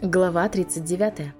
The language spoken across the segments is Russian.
Глава 39.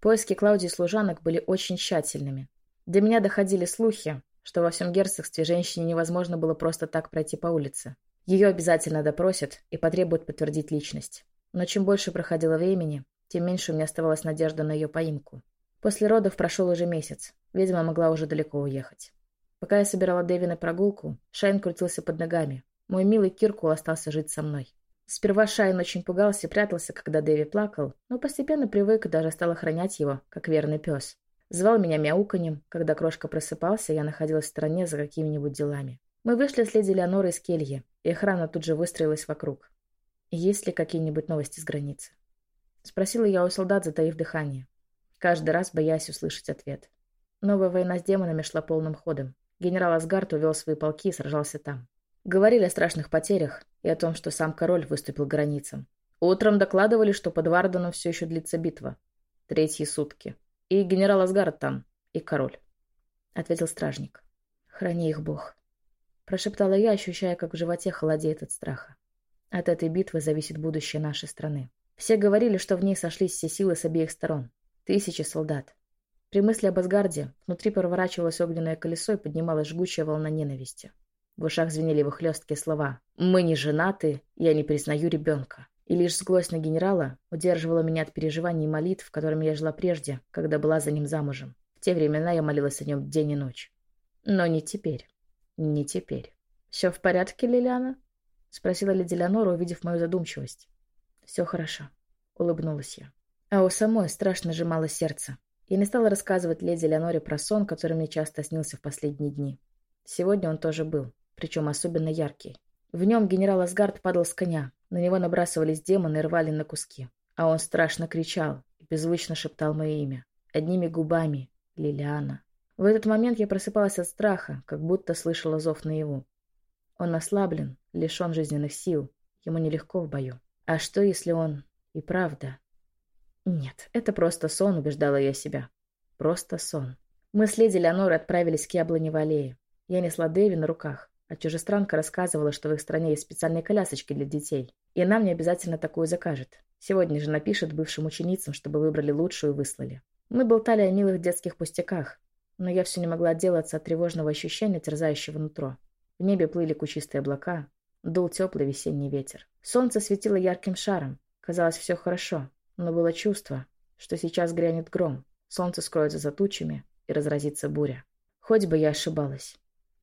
Поиски Клаудии служанок были очень тщательными. До меня доходили слухи, что во всем герцогстве женщине невозможно было просто так пройти по улице. Ее обязательно допросят и потребуют подтвердить личность. Но чем больше проходило времени, тем меньше у меня оставалась надежда на ее поимку. После родов прошел уже месяц. Ведьма могла уже далеко уехать. Пока я собирала Дэви на прогулку, Шайн крутился под ногами. Мой милый Киркул остался жить со мной. Сперва Шайн очень пугался и прятался, когда Дэви плакал, но постепенно привык и даже стал охранять его, как верный пес. Звал меня мяуканьем, когда крошка просыпался, я находилась в стороне за какими-нибудь делами. Мы вышли с леди Леонорой из кельи, и охрана тут же выстроилась вокруг. «Есть ли какие-нибудь новости с границы?» Спросила я у солдат, затаив дыхание. Каждый раз боясь услышать ответ. Новая война с демонами шла полным ходом. Генерал Асгард увел свои полки и сражался там. Говорили о страшных потерях и о том, что сам король выступил границам. Утром докладывали, что под Варданом все еще длится битва. Третьи сутки. И генерал Асгард там, и король. Ответил стражник. Храни их Бог. Прошептала я, ощущая, как в животе холодеет от страха. От этой битвы зависит будущее нашей страны. Все говорили, что в ней сошлись все силы с обеих сторон. Тысячи солдат. При мысли об Асгарде внутри проворачивалось огненное колесо и поднималась жгучая волна ненависти. В ушах звенели его хлесткие слова. «Мы не женаты, я не признаю ребенка». И лишь злость на генерала удерживала меня от переживаний и молитв, которыми я жила прежде, когда была за ним замужем. В те времена я молилась о нем день и ночь. Но не теперь. Не теперь. «Все в порядке, Лилиана?» — спросила леди Леонора, увидев мою задумчивость. «Все хорошо», — улыбнулась я. А у самой страшно сжимало сердце. Я не стала рассказывать леди Леоноре про сон, который мне часто снился в последние дни. Сегодня он тоже был причем особенно яркий. В нем генерал Асгард падал с коня, на него набрасывались демоны и рвали на куски. А он страшно кричал и беззвучно шептал мое имя. Одними губами. Лилиана. В этот момент я просыпалась от страха, как будто слышала зов наяву. Он ослаблен, лишен жизненных сил. Ему нелегко в бою. А что, если он и правда? Нет, это просто сон, убеждала я себя. Просто сон. Мы с леди Леонорой отправились к яблоневой аллее. Я несла Дэви на руках. А чужестранка рассказывала, что в их стране есть специальные колясочки для детей. И нам не обязательно такую закажет. Сегодня же напишет бывшим ученицам, чтобы выбрали лучшую и выслали. Мы болтали о милых детских пустяках, но я все не могла отделаться от тревожного ощущения, терзающего нутро. В небе плыли кучистые облака, дул теплый весенний ветер. Солнце светило ярким шаром. Казалось, все хорошо, но было чувство, что сейчас грянет гром, солнце скроется за тучами и разразится буря. Хоть бы я ошибалась.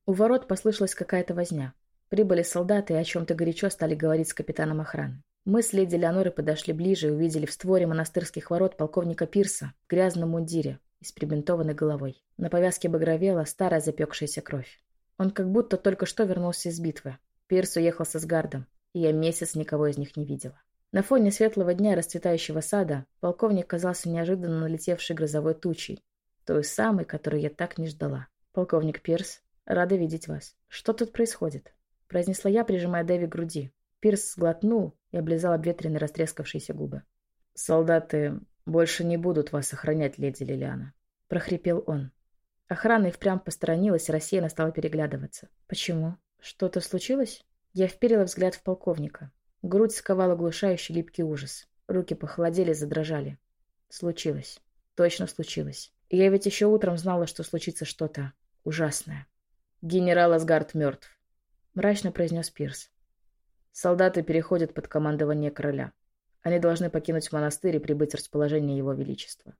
У ворот послышалась какая-то возня. Прибыли солдаты и о чем-то горячо стали говорить с капитаном охраны. Мы с леди Леонорой подошли ближе и увидели в створе монастырских ворот полковника Пирса в грязном мундире и с прибинтованной головой. На повязке багровела старая запекшаяся кровь. Он как будто только что вернулся из битвы. Пирс уехал со Сгардом, и я месяц никого из них не видела. На фоне светлого дня расцветающего сада полковник казался неожиданно налетевшей грозовой тучей, той самой, которую я так не ждала. Полковник Пирс «Рада видеть вас. Что тут происходит?» произнесла я, прижимая Дэви к груди. Пирс сглотнул и облизал обветренные растрескавшиеся губы. «Солдаты больше не будут вас охранять, леди Лилиана», — прохрипел он. Охрана и впрямь посторонилась и рассеянно стала переглядываться. «Почему? Что-то случилось?» Я вперила взгляд в полковника. Грудь сковала глушающий липкий ужас. Руки похолодели, задрожали. Случилось. Точно случилось. я ведь еще утром знала, что случится что-то ужасное. «Генерал Асгард мертв», — мрачно произнес Пирс. «Солдаты переходят под командование короля. Они должны покинуть монастырь и прибыть в расположение его величества».